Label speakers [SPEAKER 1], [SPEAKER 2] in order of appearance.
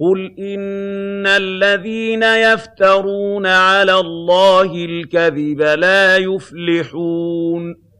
[SPEAKER 1] قُلْ إِنَّ الَّذِينَ يَفْتَرُونَ عَلَى اللَّهِ الْكَذِبَ لَا يُفْلِحُونَ